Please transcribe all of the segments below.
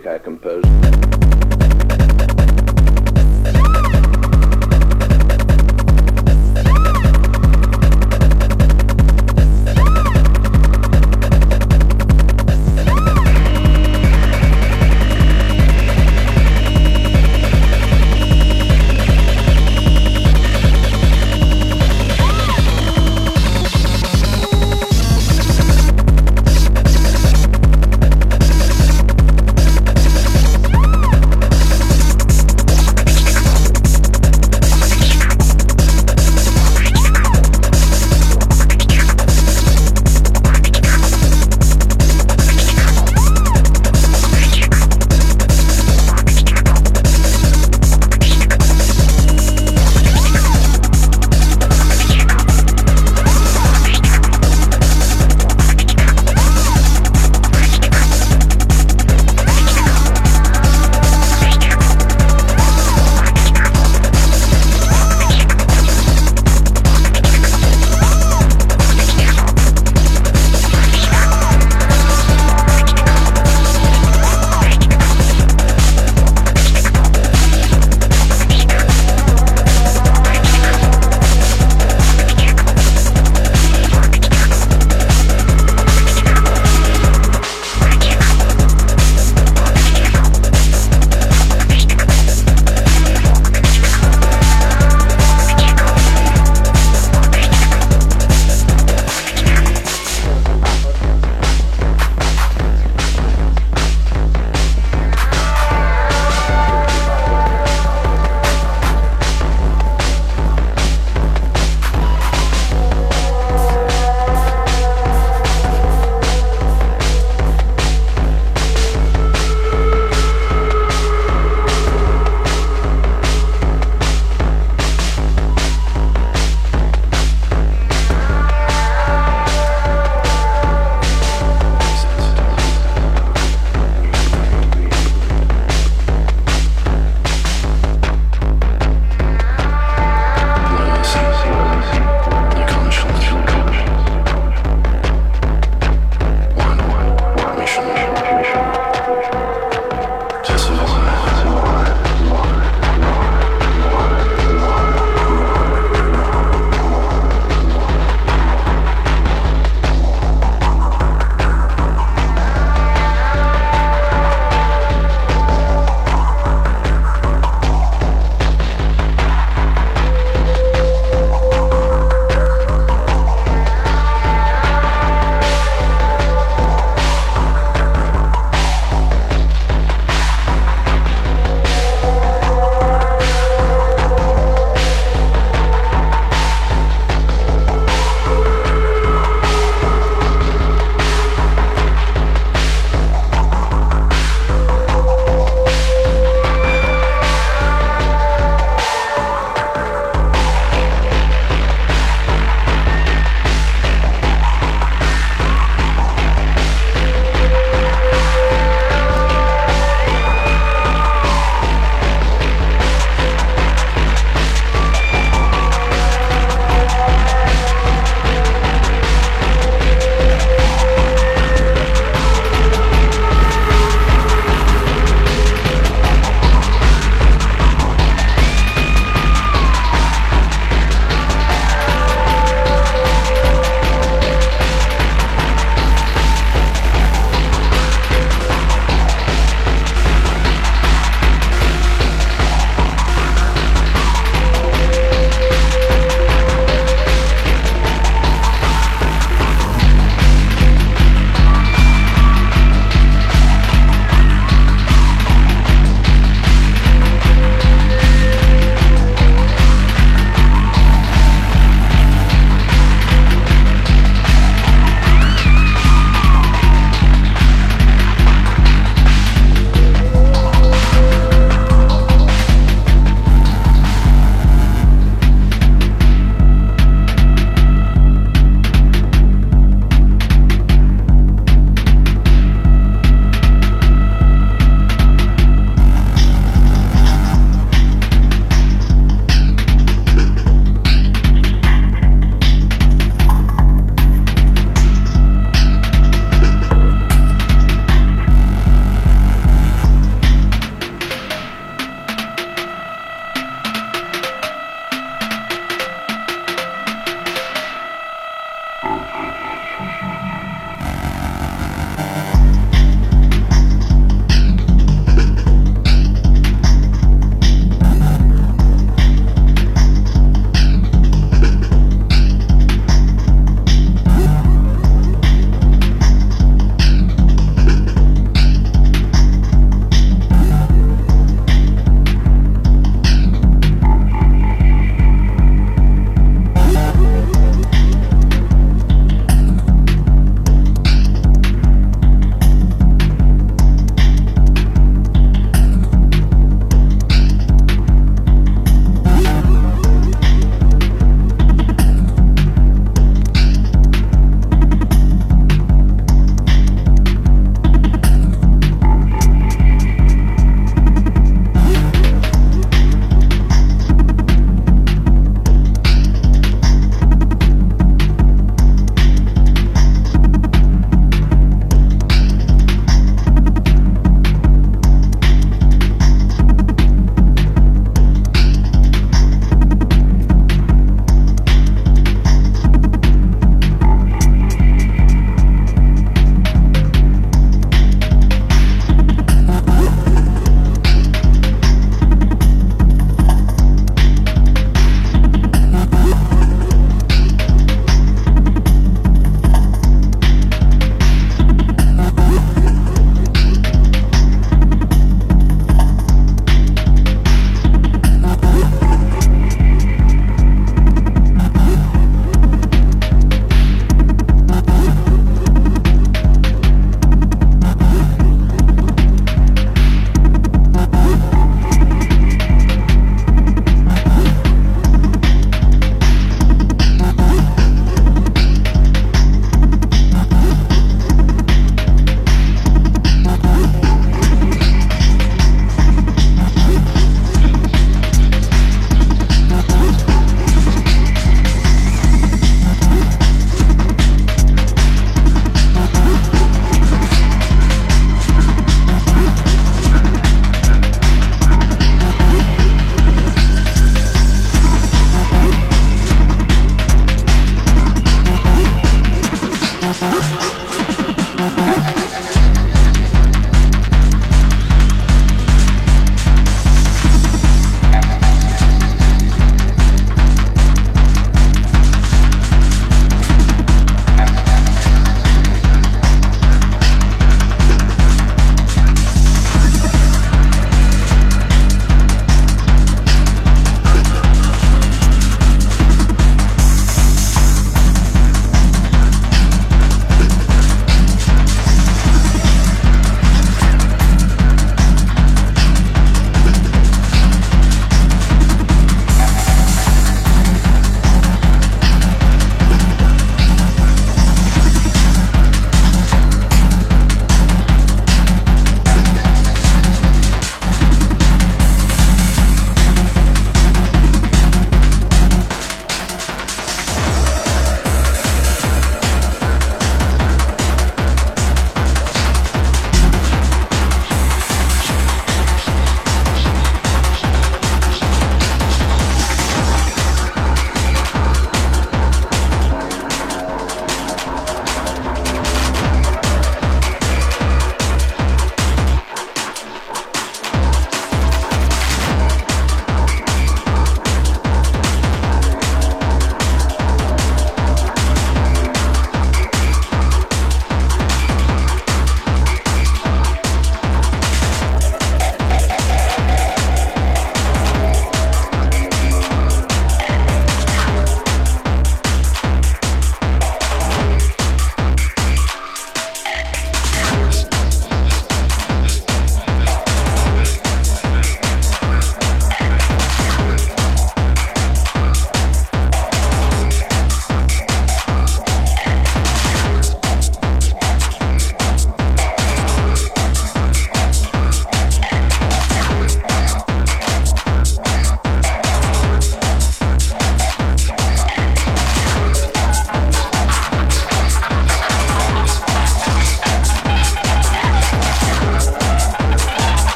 music I composed.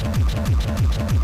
Thank